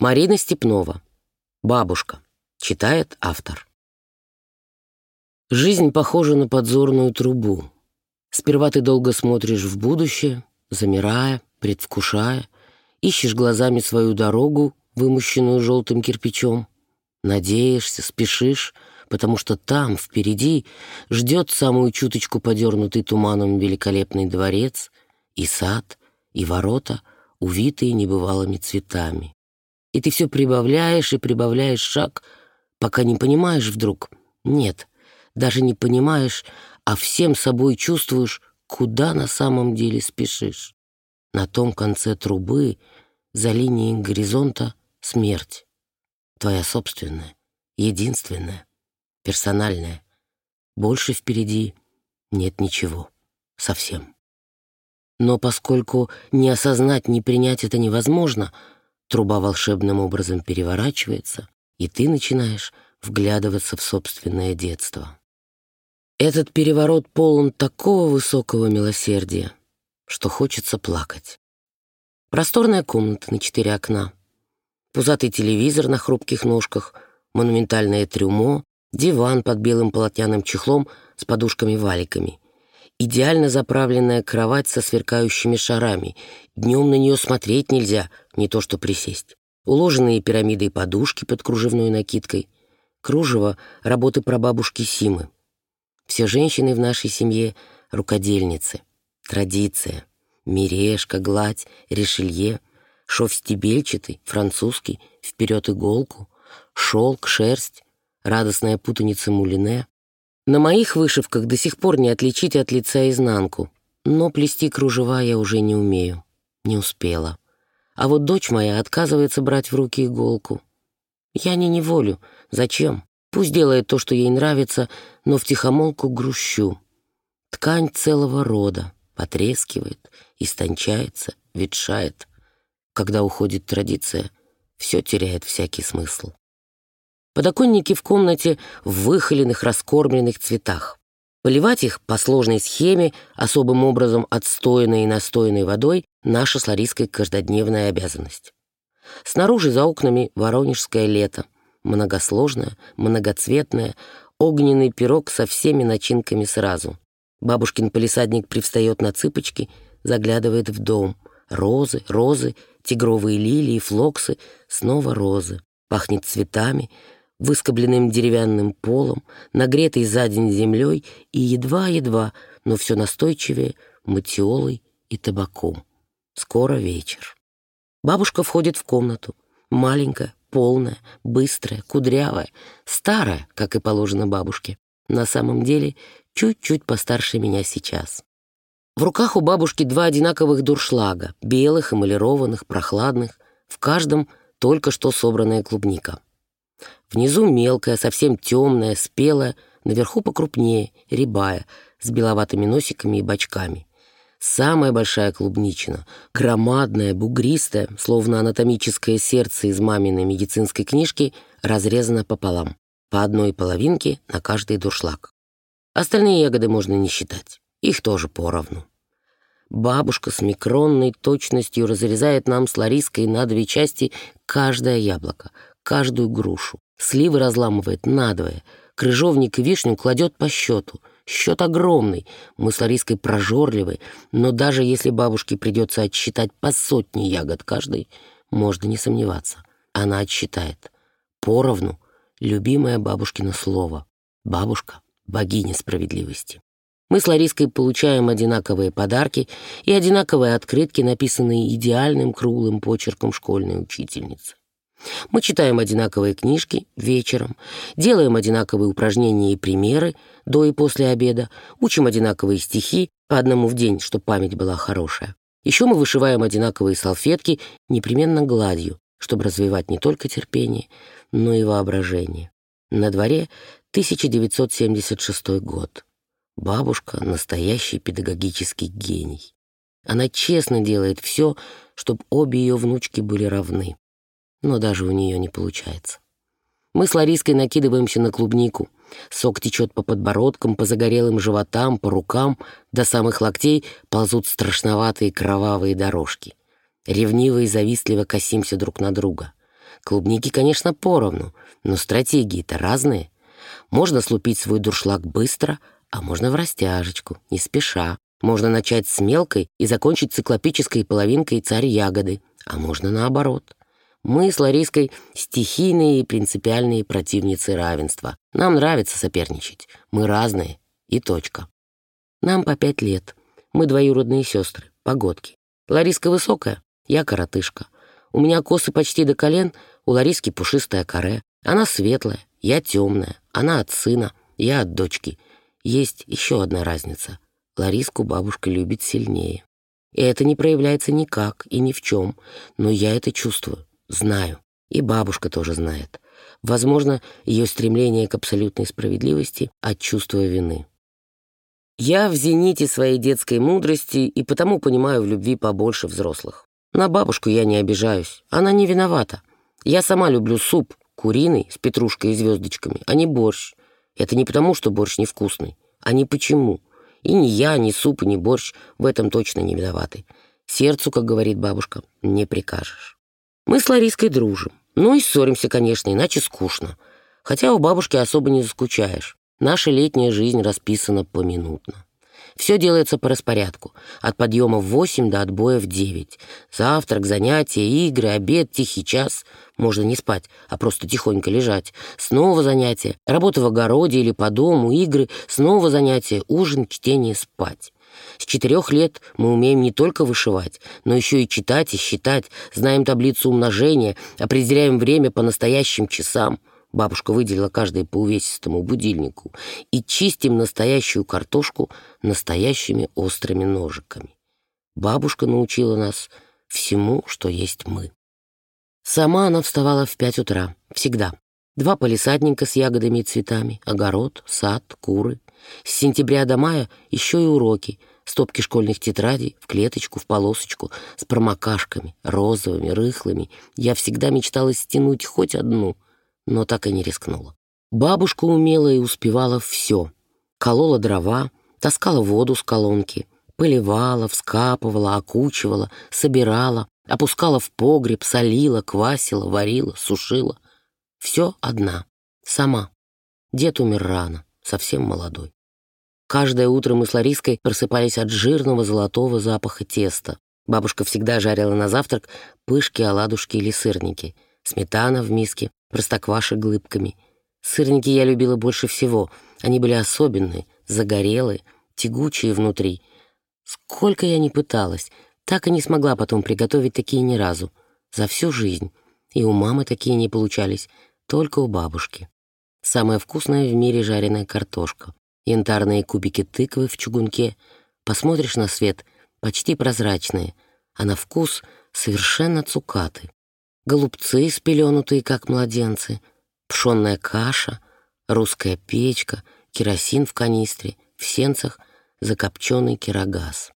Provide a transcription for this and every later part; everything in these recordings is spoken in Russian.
Марина Степнова. Бабушка. Читает автор. Жизнь похожа на подзорную трубу. Сперва ты долго смотришь в будущее, замирая, предвкушая, ищешь глазами свою дорогу, вымощенную желтым кирпичом, надеешься, спешишь, потому что там, впереди, ждет самую чуточку подернутый туманом великолепный дворец и сад, и ворота, увитые небывалыми цветами. И ты все прибавляешь и прибавляешь шаг, пока не понимаешь вдруг. Нет, даже не понимаешь, а всем собой чувствуешь, куда на самом деле спешишь. На том конце трубы, за линией горизонта, смерть. Твоя собственная, единственная, персональная. Больше впереди нет ничего. Совсем. Но поскольку не осознать, не принять это невозможно — Труба волшебным образом переворачивается, и ты начинаешь вглядываться в собственное детство. Этот переворот полон такого высокого милосердия, что хочется плакать. Просторная комната на четыре окна, пузатый телевизор на хрупких ножках, монументальное трюмо, диван под белым полотняным чехлом с подушками-валиками — идеально заправленная кровать со сверкающими шарами. Днем на нее смотреть нельзя, не то что присесть. Уложенные пирамидой подушки под кружевной накидкой. Кружево — работы прабабушки Симы. Все женщины в нашей семье — рукодельницы. Традиция. Мережка, гладь, решелье, шов стебельчатый, французский, вперед иголку, шелк, шерсть, радостная путаница мулине, на моих вышивках до сих пор не отличить от лица изнанку, но плести кружева я уже не умею, не успела. А вот дочь моя отказывается брать в руки иголку. Я не неволю. Зачем? Пусть делает то, что ей нравится, но втихомолку грущу. Ткань целого рода потрескивает, истончается, ветшает. Когда уходит традиция, все теряет всякий смысл. Подоконники в комнате в выхоленных, раскормленных цветах. Поливать их по сложной схеме, особым образом отстоянной и настоянной водой, наша с Лариской каждодневная обязанность. Снаружи за окнами воронежское лето, многосложное, многоцветное, огненный пирог со всеми начинками сразу. Бабушкин полисадник привстает на цыпочки, заглядывает в дом. Розы, розы, тигровые лилии, флоксы, снова розы. Пахнет цветами, выскобленным деревянным полом, нагретой за день землей и едва-едва, но все настойчивее, матиолой и табаком. Скоро вечер. Бабушка входит в комнату. Маленькая, полная, быстрая, кудрявая, старая, как и положено бабушке. На самом деле, чуть-чуть постарше меня сейчас. В руках у бабушки два одинаковых дуршлага, белых, эмалированных, прохладных, в каждом только что собранная клубника. Внизу мелкая, совсем темная, спелая, наверху покрупнее, рябая, с беловатыми носиками и бочками. Самая большая клубничина, громадная, бугристая, словно анатомическое сердце из маминой медицинской книжки, разрезана пополам, по одной половинке на каждый дуршлаг. Остальные ягоды можно не считать, их тоже поровну. Бабушка с микронной точностью разрезает нам с Лариской на две части каждое яблоко, каждую грушу. Сливы разламывает надвое. Крыжовник и вишню кладет по счету. Счет огромный. Мы с Лариской прожорливы, но даже если бабушке придется отсчитать по сотне ягод каждой, можно не сомневаться. Она отсчитает. Поровну — любимое бабушкино слово. Бабушка — богиня справедливости. Мы с Лариской получаем одинаковые подарки и одинаковые открытки, написанные идеальным круглым почерком школьной учительницы. Мы читаем одинаковые книжки вечером, делаем одинаковые упражнения и примеры до и после обеда, учим одинаковые стихи, по одному в день, чтобы память была хорошая. Еще мы вышиваем одинаковые салфетки непременно гладью, чтобы развивать не только терпение, но и воображение. На дворе 1976 год. Бабушка — настоящий педагогический гений. Она честно делает все, чтобы обе ее внучки были равны но даже у нее не получается. Мы с Лариской накидываемся на клубнику. Сок течет по подбородкам, по загорелым животам, по рукам, до самых локтей ползут страшноватые кровавые дорожки. Ревниво и завистливо косимся друг на друга. Клубники, конечно, поровну, но стратегии-то разные. Можно слупить свой дуршлаг быстро, а можно в растяжечку, не спеша. Можно начать с мелкой и закончить циклопической половинкой царь ягоды, а можно наоборот. Мы с Лариской стихийные и принципиальные противницы равенства. Нам нравится соперничать. Мы разные. И точка. Нам по пять лет. Мы двоюродные сестры, погодки. Лариска высокая, я коротышка. У меня косы почти до колен, у Лариски пушистая каре. Она светлая, я темная. Она от сына, я от дочки. Есть еще одна разница. Лариску бабушка любит сильнее. И это не проявляется никак и ни в чем, но я это чувствую, знаю. И бабушка тоже знает. Возможно, ее стремление к абсолютной справедливости от чувства вины. Я в зените своей детской мудрости и потому понимаю в любви побольше взрослых. На бабушку я не обижаюсь, она не виновата. Я сама люблю суп, куриный, с петрушкой и звездочками, а не борщ. Это не потому, что борщ невкусный, а не почему. И ни я, ни суп, ни борщ в этом точно не виноваты. Сердцу, как говорит бабушка, не прикажешь. Мы с Лариской дружим. Ну и ссоримся, конечно, иначе скучно. Хотя у бабушки особо не заскучаешь. Наша летняя жизнь расписана поминутно. Все делается по распорядку. От подъема в восемь до отбоя в девять. Завтрак, занятия, игры, обед, тихий час. Можно не спать, а просто тихонько лежать. Снова занятия. Работа в огороде или по дому, игры. Снова занятия, ужин, чтение, спать. С четырех лет мы умеем не только вышивать, но еще и читать и считать, знаем таблицу умножения, определяем время по настоящим часам. Бабушка выделила каждой по увесистому будильнику. И чистим настоящую картошку настоящими острыми ножиками. Бабушка научила нас всему, что есть мы. Сама она вставала в пять утра, всегда. Два полисадника с ягодами и цветами, огород, сад, куры. С сентября до мая еще и уроки, стопки школьных тетрадей в клеточку, в полосочку, с промокашками, розовыми, рыхлыми. Я всегда мечтала стянуть хоть одну — но так и не рискнула. Бабушка умела и успевала все. Колола дрова, таскала воду с колонки, поливала, вскапывала, окучивала, собирала, опускала в погреб, солила, квасила, варила, сушила. Все одна, сама. Дед умер рано, совсем молодой. Каждое утро мы с Лариской просыпались от жирного золотого запаха теста. Бабушка всегда жарила на завтрак пышки, оладушки или сырники. Сметана в миске, простокваши глыбками. Сырники я любила больше всего. Они были особенные, загорелые, тягучие внутри. Сколько я ни пыталась, так и не смогла потом приготовить такие ни разу. За всю жизнь. И у мамы такие не получались, только у бабушки. Самая вкусная в мире жареная картошка. Янтарные кубики тыквы в чугунке. Посмотришь на свет, почти прозрачные, а на вкус совершенно цукаты голубцы, спеленутые, как младенцы, пшенная каша, русская печка, керосин в канистре, в сенцах закопченный кирогаз.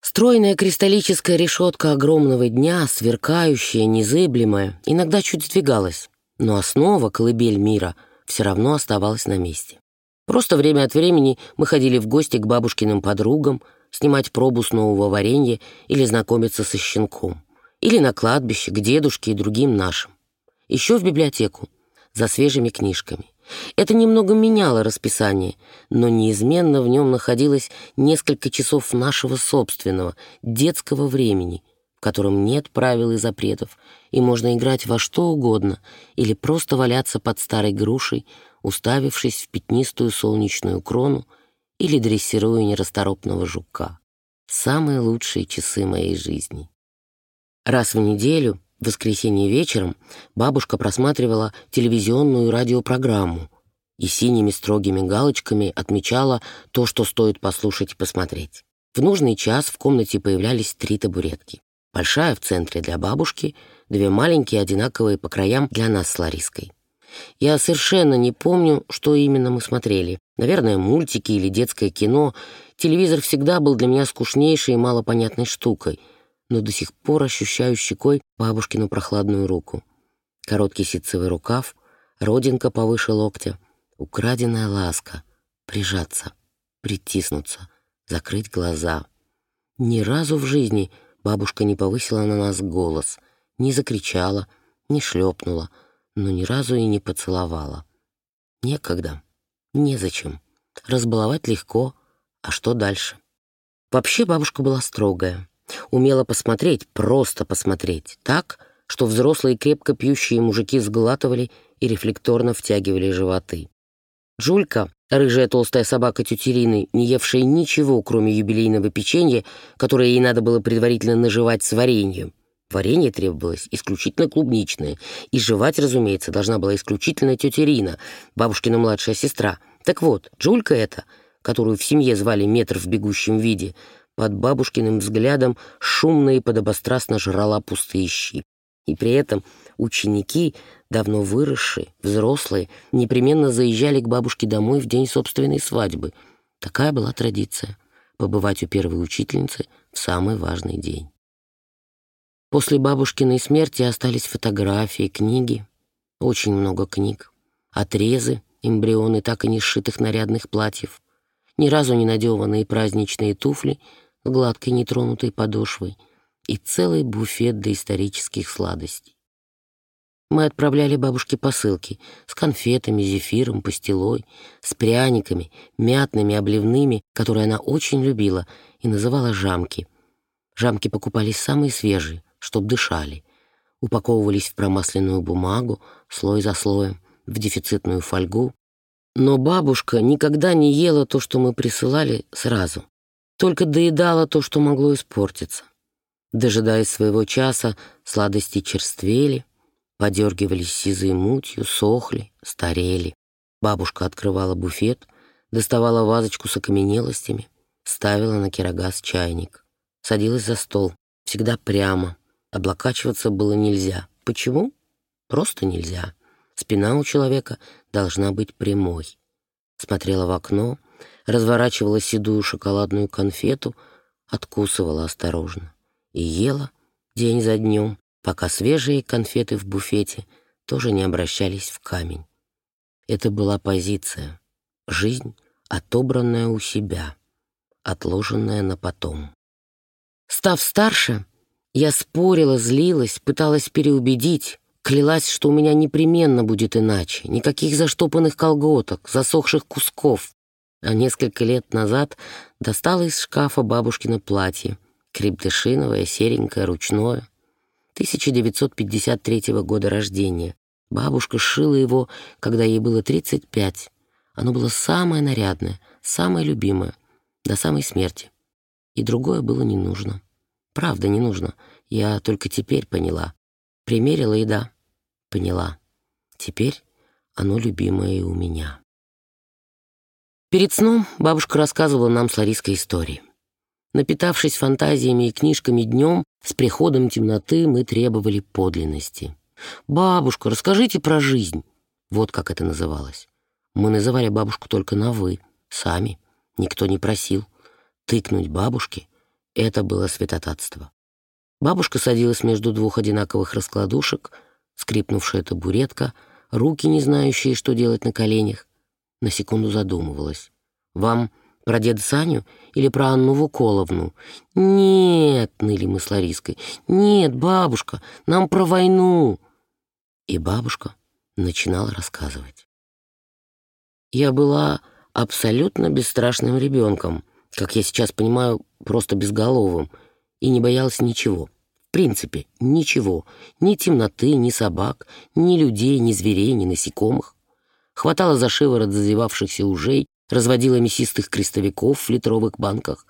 Стройная кристаллическая решетка огромного дня, сверкающая, незыблемая, иногда чуть сдвигалась, но основа, колыбель мира, все равно оставалась на месте. Просто время от времени мы ходили в гости к бабушкиным подругам, снимать пробу с нового варенья или знакомиться со щенком или на кладбище, к дедушке и другим нашим. Еще в библиотеку, за свежими книжками. Это немного меняло расписание, но неизменно в нем находилось несколько часов нашего собственного, детского времени, в котором нет правил и запретов, и можно играть во что угодно или просто валяться под старой грушей, уставившись в пятнистую солнечную крону или дрессируя нерасторопного жука. Самые лучшие часы моей жизни. Раз в неделю, в воскресенье вечером, бабушка просматривала телевизионную радиопрограмму и синими строгими галочками отмечала то, что стоит послушать и посмотреть. В нужный час в комнате появлялись три табуретки. Большая в центре для бабушки, две маленькие, одинаковые по краям для нас с Лариской. Я совершенно не помню, что именно мы смотрели. Наверное, мультики или детское кино. Телевизор всегда был для меня скучнейшей и малопонятной штукой — но до сих пор ощущаю щекой бабушкину прохладную руку. Короткий ситцевый рукав, родинка повыше локтя, украденная ласка, прижаться, притиснуться, закрыть глаза. Ни разу в жизни бабушка не повысила на нас голос, не закричала, не шлепнула, но ни разу и не поцеловала. Некогда, незачем. Разбаловать легко, а что дальше? Вообще бабушка была строгая. Умела посмотреть, просто посмотреть, так, что взрослые крепко пьющие мужики сглатывали и рефлекторно втягивали животы. Джулька, рыжая толстая собака тети Рины, не евшая ничего, кроме юбилейного печенья, которое ей надо было предварительно наживать с вареньем, Варенье требовалось исключительно клубничное, и жевать, разумеется, должна была исключительно тетя Рина, бабушкина младшая сестра. Так вот, Джулька эта, которую в семье звали метр в бегущем виде, под бабушкиным взглядом шумно и подобострастно жрала пустые щи. И при этом ученики, давно выросшие, взрослые, непременно заезжали к бабушке домой в день собственной свадьбы. Такая была традиция — побывать у первой учительницы в самый важный день. После бабушкиной смерти остались фотографии, книги, очень много книг, отрезы, эмбрионы так и не сшитых нарядных платьев, ни разу не надеванные праздничные туфли с гладкой нетронутой подошвой и целый буфет доисторических сладостей. Мы отправляли бабушке посылки с конфетами, зефиром, пастилой, с пряниками, мятными, обливными, которые она очень любила и называла жамки. Жамки покупались самые свежие, чтоб дышали. Упаковывались в промасленную бумагу, слой за слоем, в дефицитную фольгу. Но бабушка никогда не ела то, что мы присылали, сразу. Только доедала то, что могло испортиться. Дожидаясь своего часа, сладости черствели, подергивались сизой мутью, сохли, старели. Бабушка открывала буфет, доставала вазочку с окаменелостями, ставила на кирогаз чайник, садилась за стол, всегда прямо, Облокачиваться было нельзя. Почему? Просто нельзя. Спина у человека должна быть прямой. Смотрела в окно, разворачивала седую шоколадную конфету, откусывала осторожно и ела день за днем, пока свежие конфеты в буфете тоже не обращались в камень. Это была позиция. Жизнь, отобранная у себя, отложенная на потом. Став старше, я спорила, злилась, пыталась переубедить, клялась, что у меня непременно будет иначе, никаких заштопанных колготок, засохших кусков. А несколько лет назад достала из шкафа бабушкино платье, крепдышиновое, серенькое, ручное, 1953 года рождения. Бабушка шила его, когда ей было 35. Оно было самое нарядное, самое любимое, до самой смерти. И другое было не нужно. Правда, не нужно. Я только теперь поняла. Примерила и да, поняла. Теперь оно любимое и у меня. Перед сном бабушка рассказывала нам с Лариской истории. Напитавшись фантазиями и книжками днем, с приходом темноты мы требовали подлинности. «Бабушка, расскажите про жизнь». Вот как это называлось. Мы называли бабушку только на «вы», сами. Никто не просил. Тыкнуть бабушке это было святотатство. Бабушка садилась между двух одинаковых раскладушек, скрипнувшая табуретка, руки, не знающие, что делать на коленях. На секунду задумывалась. «Вам про деда Саню или про Анну Вуколовну?» «Нет», — ныли мы с Лариской. «Нет, бабушка, нам про войну». И бабушка начинала рассказывать. Я была абсолютно бесстрашным ребенком, как я сейчас понимаю, просто безголовым, и не боялась ничего. В принципе, ничего. Ни темноты, ни собак, ни людей, ни зверей, ни насекомых. Хватала за шиворот зазевавшихся ужей, разводила мясистых крестовиков в литровых банках.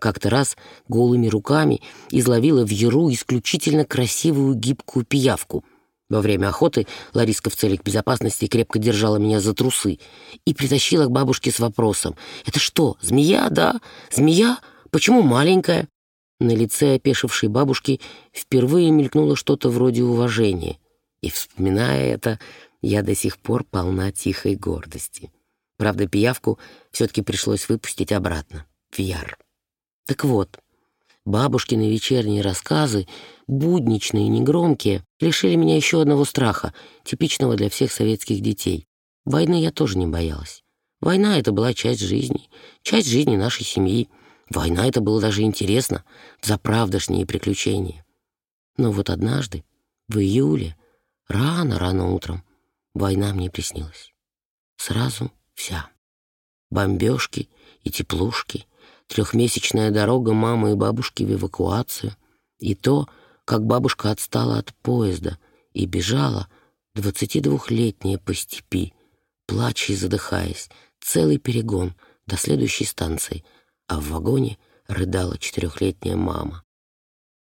Как-то раз голыми руками изловила в яру исключительно красивую гибкую пиявку. Во время охоты Лариска в целях безопасности крепко держала меня за трусы и притащила к бабушке с вопросом. «Это что, змея, да? Змея? Почему маленькая?» На лице опешившей бабушки впервые мелькнуло что-то вроде уважения. И, вспоминая это, я до сих пор полна тихой гордости. Правда, пиявку все-таки пришлось выпустить обратно, в яр. Так вот, бабушкины вечерние рассказы, будничные и негромкие, лишили меня еще одного страха, типичного для всех советских детей. Войны я тоже не боялась. Война — это была часть жизни, часть жизни нашей семьи — Война — это было даже интересно, за правдошние приключения. Но вот однажды, в июле, Рано-рано утром война мне приснилась. Сразу вся. Бомбежки и теплушки, трехмесячная дорога мамы и бабушки в эвакуацию, и то, как бабушка отстала от поезда и бежала, двадцатидвухлетняя по степи, плача и задыхаясь, целый перегон до следующей станции, а в вагоне рыдала четырехлетняя мама.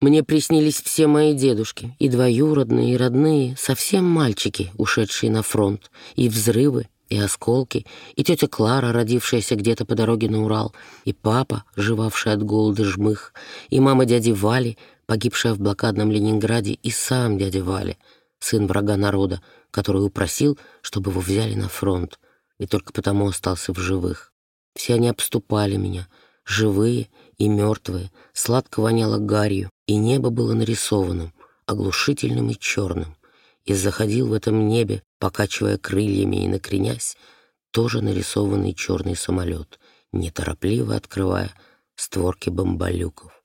Мне приснились все мои дедушки, и двоюродные, и родные, совсем мальчики, ушедшие на фронт, и взрывы, и осколки, и тетя Клара, родившаяся где-то по дороге на Урал, и папа, живавший от голода жмых, и мама дяди Вали, погибшая в блокадном Ленинграде, и сам дядя Вали, сын врага народа, который упросил, чтобы его взяли на фронт, и только потому остался в живых. Все они обступали меня, живые и мертвые, сладко воняло гарью, и небо было нарисованным, оглушительным и черным, и заходил в этом небе, покачивая крыльями и накренясь, тоже нарисованный черный самолет, неторопливо открывая створки бомболюков.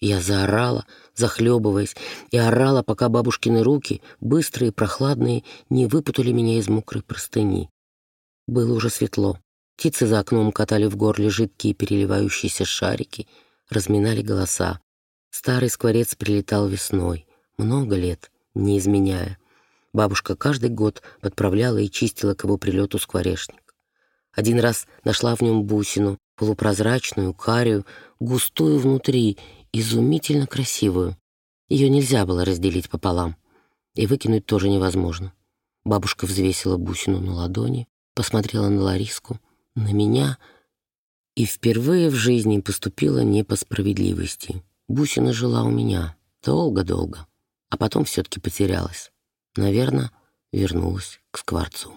Я заорала, захлебываясь, и орала, пока бабушкины руки, быстрые и прохладные, не выпутали меня из мокрой простыни. Было уже светло. Птицы за окном катали в горле жидкие переливающиеся шарики, разминали голоса. Старый скворец прилетал весной, много лет, не изменяя. Бабушка каждый год подправляла и чистила к его прилету скворечник. Один раз нашла в нем бусину, полупрозрачную, карию, густую внутри, изумительно красивую. Ее нельзя было разделить пополам. И выкинуть тоже невозможно. Бабушка взвесила бусину на ладони, посмотрела на Лариску, на меня и впервые в жизни поступила не по справедливости. Бусина жила у меня долго-долго, а потом все-таки потерялась. Наверное, вернулась к скворцу.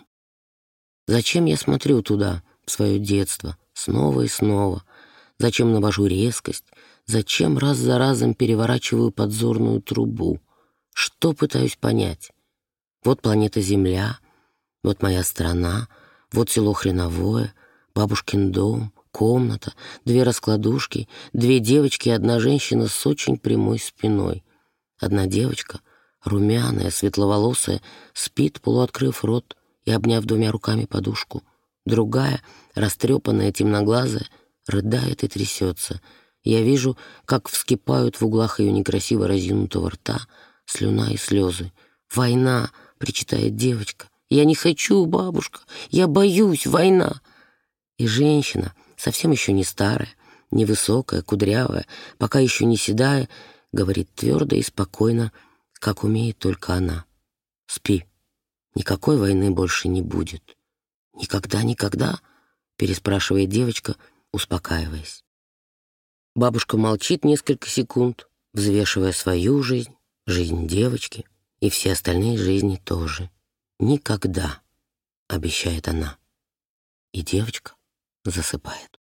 Зачем я смотрю туда, в свое детство, снова и снова? Зачем навожу резкость? Зачем раз за разом переворачиваю подзорную трубу? Что пытаюсь понять? Вот планета Земля, вот моя страна, вот село Хреновое, бабушкин дом, комната, две раскладушки, две девочки и одна женщина с очень прямой спиной. Одна девочка, румяная, светловолосая, спит, полуоткрыв рот и обняв двумя руками подушку. Другая, растрепанная, темноглазая, рыдает и трясется. Я вижу, как вскипают в углах ее некрасиво разинутого рта слюна и слезы. «Война!» — причитает девочка. «Я не хочу, бабушка! Я боюсь! Война!» И женщина, совсем еще не старая, невысокая, кудрявая, пока еще не седая, говорит твердо и спокойно, как умеет только она. «Спи, никакой войны больше не будет». «Никогда, никогда?» — переспрашивает девочка, успокаиваясь. Бабушка молчит несколько секунд, взвешивая свою жизнь, жизнь девочки и все остальные жизни тоже. «Никогда», — обещает она. И девочка засыпает.